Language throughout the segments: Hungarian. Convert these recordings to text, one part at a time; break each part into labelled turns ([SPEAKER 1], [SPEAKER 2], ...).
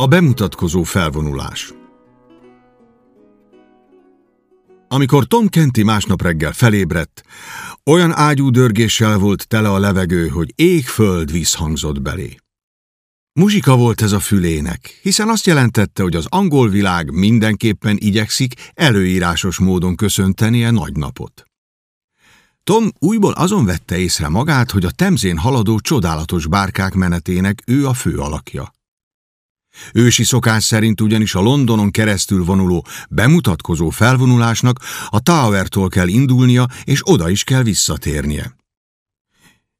[SPEAKER 1] A bemutatkozó felvonulás Amikor Tom Kenty másnap reggel felébredt, olyan ágyú dörgéssel volt tele a levegő, hogy ég-föld visszhangzott belé. Muzsika volt ez a fülének, hiszen azt jelentette, hogy az angol világ mindenképpen igyekszik előírásos módon köszöntenie nagy napot. Tom újból azon vette észre magát, hogy a temzén haladó csodálatos bárkák menetének ő a fő alakja. Ősi szokás szerint ugyanis a Londonon keresztül vonuló bemutatkozó felvonulásnak a Towertól kell indulnia, és oda is kell visszatérnie.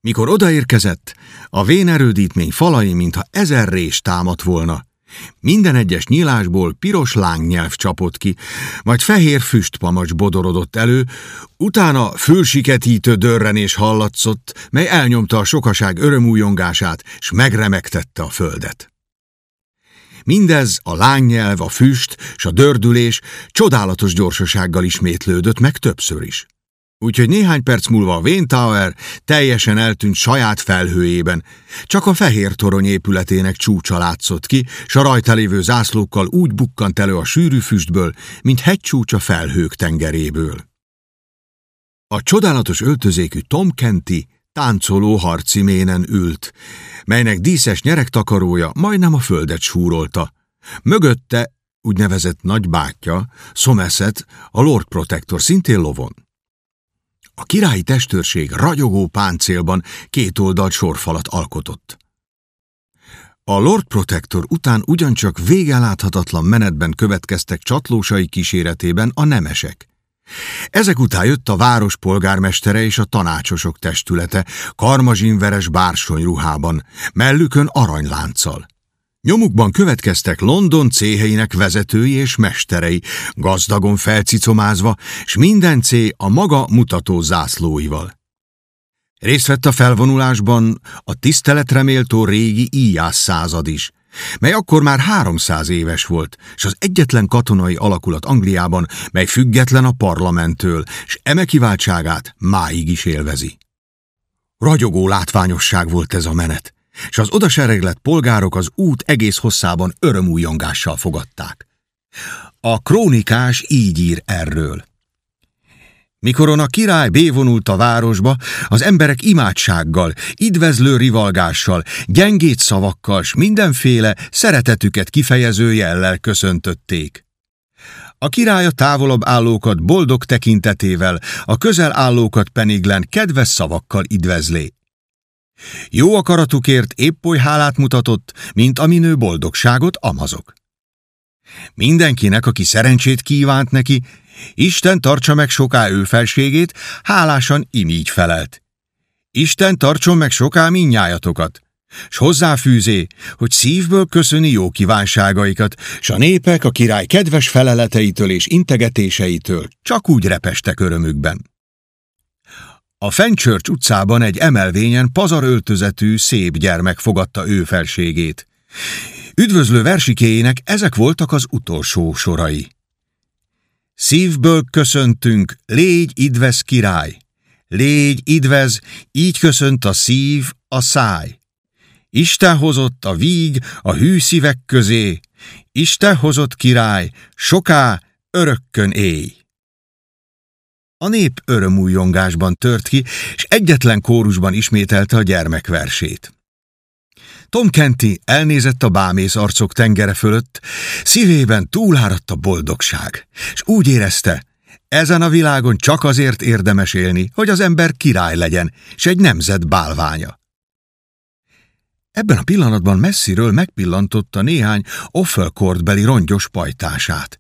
[SPEAKER 1] Mikor odaérkezett, a vénerődítmény falai, mintha ezer rés támadt volna. Minden egyes nyílásból piros lángnyelv csapott ki, majd fehér füstpamacs bodorodott elő, utána fülsiketítő dörrenés hallatszott, mely elnyomta a sokaság örömújongását, s megremegtette a földet. Mindez a lánynyelv, a füst s a dördülés csodálatos gyorsasággal ismétlődött meg többször is. Úgyhogy néhány perc múlva a Wayne Tower teljesen eltűnt saját felhőjében, csak a fehér torony épületének csúcsa látszott ki, s a rajta lévő zászlókkal úgy bukkant elő a sűrű füstből, mint hegycsúcsa felhők tengeréből. A csodálatos öltözékű Tom Kenty táncoló harci ménen ült, melynek díszes nyeregtakarója majdnem a földet súrolta. Mögötte úgynevezett nagybátyja, Somerset, a Lord Protector szintén lovon. A királyi testőrség ragyogó páncélban két oldalt sorfalat alkotott. A Lord Protector után ugyancsak végeláthatatlan menetben következtek csatlósai kíséretében a nemesek. Ezek után jött a város polgármestere és a tanácsosok testülete, karmazsinveres bársony ruhában, mellükön aranylánccal. Nyomukban következtek London céheinek vezetői és mesterei, gazdagon felcicomázva, s minden céh a maga mutató zászlóival. Részt vett a felvonulásban a tiszteletreméltó régi íjász század is, mely akkor már 300 éves volt, és az egyetlen katonai alakulat Angliában, mely független a parlamenttől, és eme kiváltságát máig is élvezi. Ragyogó látványosság volt ez a menet, és az odasereglett polgárok az út egész hosszában örömújongással fogadták. A krónikás így ír erről. Mikoron a király bévonult a városba, az emberek imádsággal, idvezlő rivalgással, gyengét szavakkal s mindenféle szeretetüket kifejező jellel köszöntötték. A király a távolabb állókat boldog tekintetével, a közel állókat peniglen kedves szavakkal idvezlé. Jó akaratukért épp oly hálát mutatott, mint a minő boldogságot amazok. Mindenkinek, aki szerencsét kívánt neki, Isten tartsa meg soká ő felségét, hálásan imígy felelt. Isten tartson meg soká minnyájatokat, s hozzáfűzé, hogy szívből köszöni jó kívánságaikat, s a népek a király kedves feleleteitől és integetéseitől csak úgy repestek örömükben. A Fenchurch utcában egy emelvényen pazaröltözetű, szép gyermek fogadta ő felségét. Üdvözlő versikéjének ezek voltak az utolsó sorai. Szívből köszöntünk, légy idvez király! Légy idvez, így köszönt a szív, a száj. Isten hozott a víg a hű szívek közé, Isten hozott király, soká, örökkön éj. A nép örömújongásban tört ki, és egyetlen kórusban ismételte a gyermekversét. Tom Kenty elnézett a bámész arcok tengere fölött, szívében túláradt a boldogság, és úgy érezte, ezen a világon csak azért érdemes élni, hogy az ember király legyen, és egy nemzet bálványa. Ebben a pillanatban messziről megpillantotta néhány Offelkortbeli rongyos pajtását.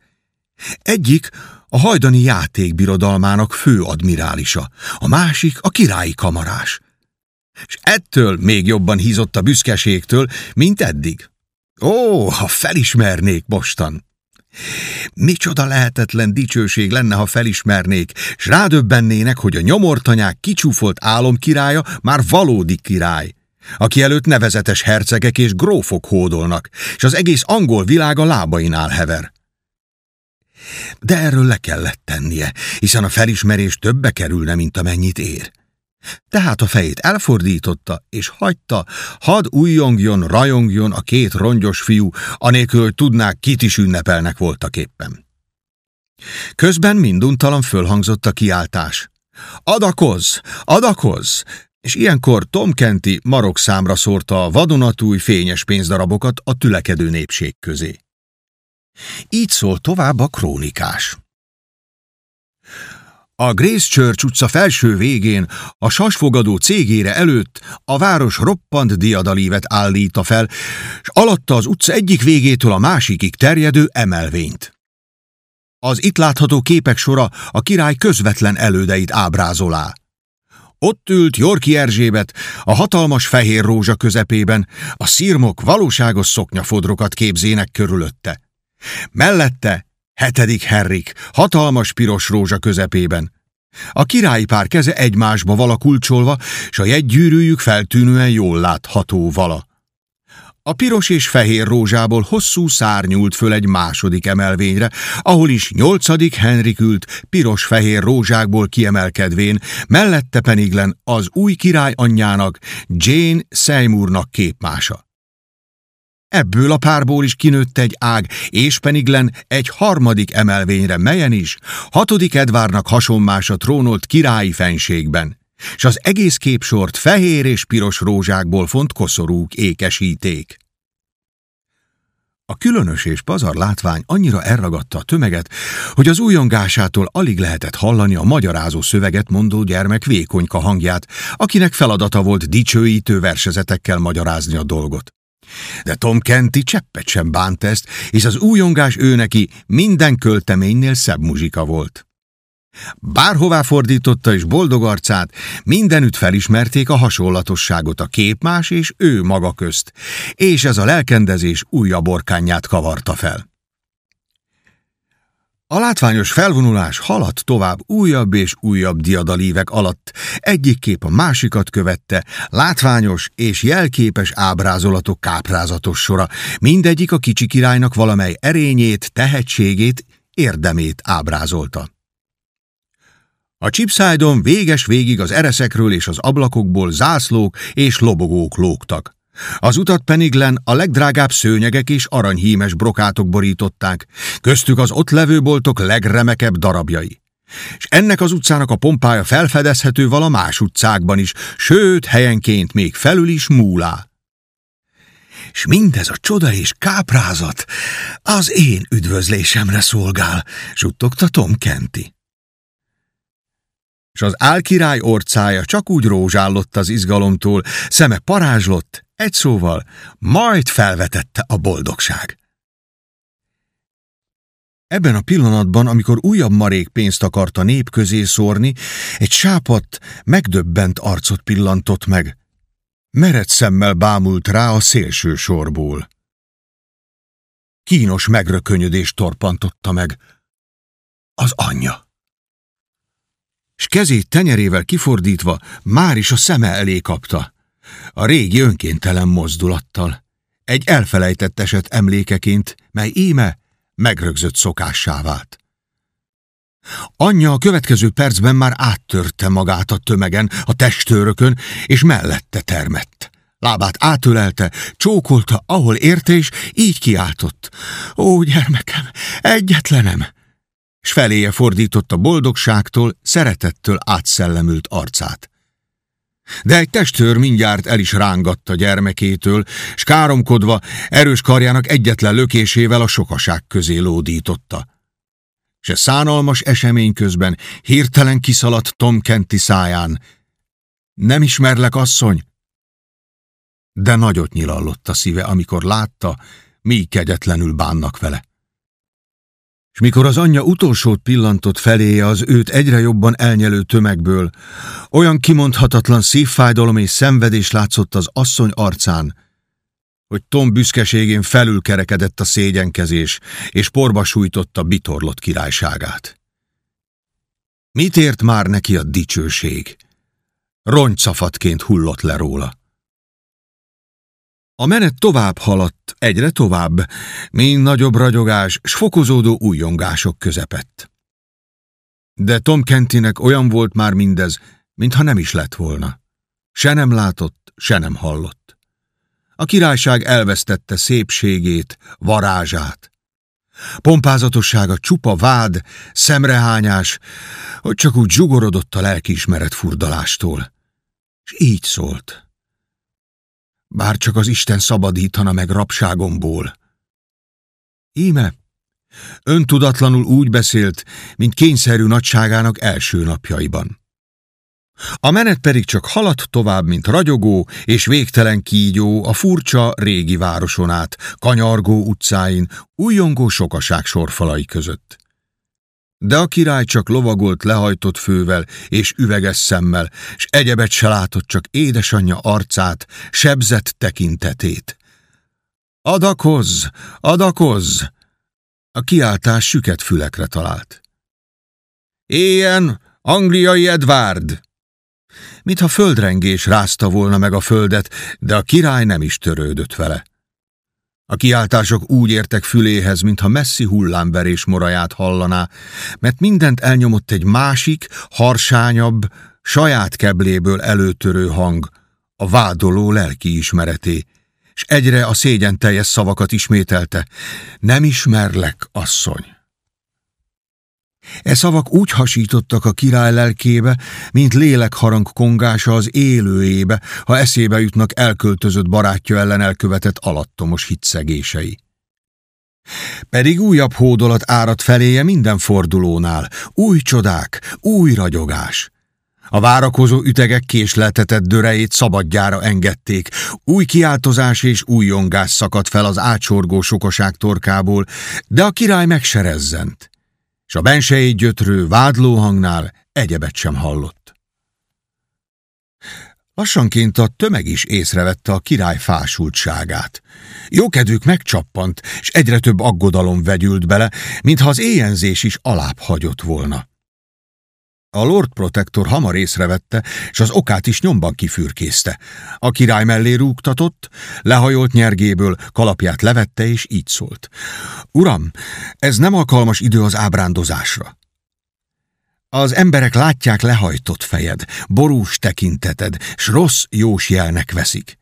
[SPEAKER 1] Egyik a hajdani játékbirodalmának főadmirálisa, a másik a királyi kamarás és ettől még jobban hízott a büszkeségtől, mint eddig. Ó, ha felismernék mostan! Micsoda lehetetlen dicsőség lenne, ha felismernék, s rádöbbennének, hogy a nyomortanyák kicsúfolt álomkirálya már valódi király, aki előtt nevezetes hercegek és grófok hódolnak, és az egész angol világ a lábainál hever. De erről le kellett tennie, hiszen a felismerés többe kerülne, mint amennyit ér. Tehát a fejét elfordította, és hagyta, hadd újjongjon, rajongjon a két rongyos fiú, anélkül, tudnák, kit is ünnepelnek voltak éppen. Közben minduntalan fölhangzott a kiáltás. Adakoz! Adakoz! És ilyenkor Tom Kenti marok számra szórta a vadonatúj fényes pénzdarabokat a tülekedő népség közé. Így szól tovább a krónikás. A Grace Church utca felső végén, a sasfogadó cégére előtt a város roppant diadalívet állíta fel, és alatta az utca egyik végétől a másikig terjedő emelvényt. Az itt látható képek sora a király közvetlen elődeit ábrázolá. Ott ült Jorki Erzsébet a hatalmas fehér rózsa közepében, a szírmok valóságos szoknyafodrokat képzének körülötte. Mellette hetedik Henrik, hatalmas piros rózsa közepében. A királyi pár keze egymásba vala kulcsolva, s a jegygyűrűjük feltűnően jól látható vala. A piros és fehér rózsából hosszú szár nyúlt föl egy második emelvényre, ahol is nyolcadik Henrik ült, piros-fehér rózsákból kiemelkedvén, mellette peniglen az új király anyjának, Jane Seymournak képmása. Ebből a párból is kinőtt egy ág, és peniglen egy harmadik emelvényre, melyen is hatodik Edvárnak hasonmása trónolt királyi fenségben, s az egész képsort fehér és piros rózsákból font koszorúk ékesíték. A különös és pazar látvány annyira elragadta a tömeget, hogy az újongásától alig lehetett hallani a magyarázó szöveget mondó gyermek vékonyka hangját, akinek feladata volt dicsőítő versezetekkel magyarázni a dolgot. De Tom Kenti cseppet sem bánt ezt, és az újongás ő neki minden költeménynél szebb muzsika volt. Bárhová fordította is boldog arcát, mindenütt felismerték a hasonlatosságot a képmás és ő maga közt, és ez a lelkendezés újabb orkányát kavarta fel. A látványos felvonulás haladt tovább újabb és újabb diadalívek alatt, egyik kép a másikat követte, látványos és jelképes ábrázolatok káprázatos sora, mindegyik a kicsi királynak valamely erényét, tehetségét, érdemét ábrázolta. A csipszájdon véges végig az ereszekről és az ablakokból zászlók és lobogók lógtak. Az utat Peniglen a legdrágább szőnyegek és aranyhímes brokátok borították, köztük az ott levő boltok legremekebb darabjai. És ennek az utcának a pompája felfedezhető vala más utcákban is, sőt, helyenként még felül is múlá. És mindez a csoda és káprázat az én üdvözlésemre szolgál, suttogta Tom Kenti és az álkirály orcája csak úgy rózsállott az izgalomtól, szeme parázslott, egy szóval, majd felvetette a boldogság. Ebben a pillanatban, amikor újabb marék pénzt akart a nép közé szórni, egy sápat, megdöbbent arcot pillantott meg. Mered szemmel bámult rá a szélső sorból. Kínos megrökönyödést torpantotta meg. Az anyja s kezét tenyerével kifordítva már is a szeme elé kapta. A régi önkéntelen mozdulattal. Egy elfelejtett eset emlékeként, mely íme megrögzött szokássá vált. Anyja a következő percben már áttörte magát a tömegen, a testőrökön, és mellette termett. Lábát átölelte, csókolta, ahol érte, és így kiáltott. Ó, gyermekem, egyetlenem! s feléje fordította boldogságtól, szeretettől átszellemült arcát. De egy testőr mindjárt el is rángatta gyermekétől, s káromkodva erős karjának egyetlen lökésével a sokaság közé lódította. Se szánalmas esemény közben hirtelen kiszaladt Tom Kenti száján. Nem ismerlek, asszony? De nagyot nyilallott a szíve, amikor látta, mi kegyetlenül bánnak vele és mikor az anyja utolsót pillantott feléje az őt egyre jobban elnyelő tömegből, olyan kimondhatatlan szívfájdalom és szenvedés látszott az asszony arcán, hogy Tom büszkeségén felülkerekedett a szégyenkezés, és porba sújtotta bitorlott királyságát. Mit ért már neki a dicsőség? Rongycafatként hullott le róla. A menet tovább haladt, egyre tovább, mind nagyobb ragyogás, s fokozódó újongások közepett. De Tom Kentinek olyan volt már mindez, mintha nem is lett volna. Se nem látott, se nem hallott. A királyság elvesztette szépségét, varázsát. Pompázatossága csupa vád, szemrehányás, hogy csak úgy zsugorodott a lelkiismeret furdalástól. És így szólt. Bár csak az Isten szabadítana meg rabságomból. Íme, öntudatlanul úgy beszélt, mint kényszerű nagyságának első napjaiban. A menet pedig csak haladt tovább, mint ragyogó és végtelen kígyó a furcsa régi városon át, kanyargó utcáin, újongó sokaság sorfalai között. De a király csak lovagolt lehajtott fővel és üveges szemmel, s egyebet se látott csak édesanyja arcát, sebzett tekintetét. Adakozz! Adakozz! A kiáltás süket fülekre talált. Éljen, angliai Edvárd! mintha földrengés rázta volna meg a földet, de a király nem is törődött vele. A kiáltások úgy értek füléhez, mintha messzi hullámverés moraját hallaná, mert mindent elnyomott egy másik, harsányabb, saját kebléből előtörő hang, a vádoló lelki ismereté, és egyre a szégyen teljes szavakat ismételte. Nem ismerlek, asszony. E szavak úgy hasítottak a király lelkébe, mint lélekharang kongása az élőjébe, ha eszébe jutnak elköltözött barátja ellen elkövetett alattomos hitszegései. Pedig újabb hódolat árad feléje minden fordulónál, új csodák, új ragyogás. A várakozó ütegek késleltetett dörejét szabadjára engedték, új kiáltozás és új jongás szakadt fel az átsorgó sokaság torkából, de a király megserezzent és a bensei gyötrő vádlóhangnál egyebet sem hallott. Lassanként a tömeg is észrevette a király fásultságát. Jókedvük megcsappant, és egyre több aggodalom vegyült bele, mintha az éjenzés is alább hagyott volna. A Lord Protector hamar észrevette, és az okát is nyomban kifürkészte. A király mellé rúgtatott, lehajolt nyergéből, kalapját levette, és így szólt. Uram, ez nem alkalmas idő az ábrándozásra. Az emberek látják lehajtott fejed, borús tekinteted, s rossz jós jelnek veszik.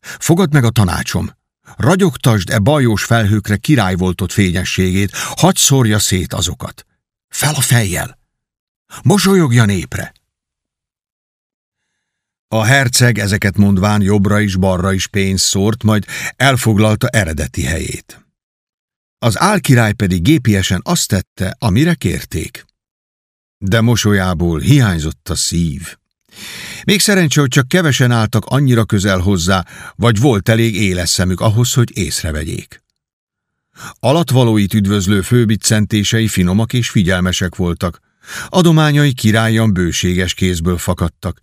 [SPEAKER 1] Fogad meg a tanácsom. Ragyogtasd e bajós felhőkre királyvoltott fényességét, hadd szórja szét azokat. Fel a fejjel! Mosolyogja népre! A herceg ezeket mondván jobbra is balra is pénzt szórt, majd elfoglalta eredeti helyét. Az álkirály pedig gépiesen azt tette, amire kérték. De mosolyából hiányzott a szív. Még szerencsé, hogy csak kevesen álltak annyira közel hozzá, vagy volt elég éles szemük ahhoz, hogy észrevegyék. Alatvalóit üdvözlő főbiccentései finomak és figyelmesek voltak, Adományai királyan bőséges kézből fakadtak.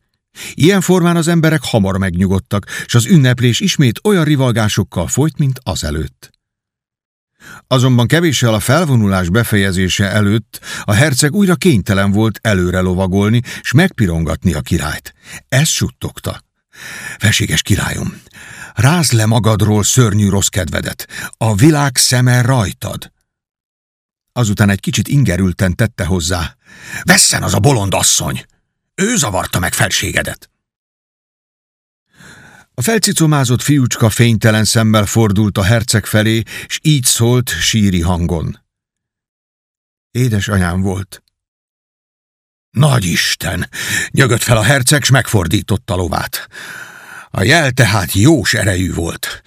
[SPEAKER 1] Ilyen formán az emberek hamar megnyugodtak, és az ünneplés ismét olyan rivalgásokkal folyt, mint azelőtt. Azonban kevéssel a felvonulás befejezése előtt a herceg újra kénytelen volt előre lovagolni, s megpirongatni a királyt. Ez suttogta. Veséges királyom, rázd le magadról szörnyű rossz kedvedet, a világ szeme rajtad. Azután egy kicsit ingerülten tette hozzá. Vesszen az a bolond asszony! Ő zavarta meg felségedet! A felcicomázott fiúcska fénytelen szemmel fordult a herceg felé, és így szólt síri hangon. Édes anyám volt. Nagy Isten! Nyögött fel a herceg, s megfordította lovát. A jel tehát jós erejű volt.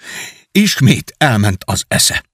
[SPEAKER 1] Ismét elment az esze.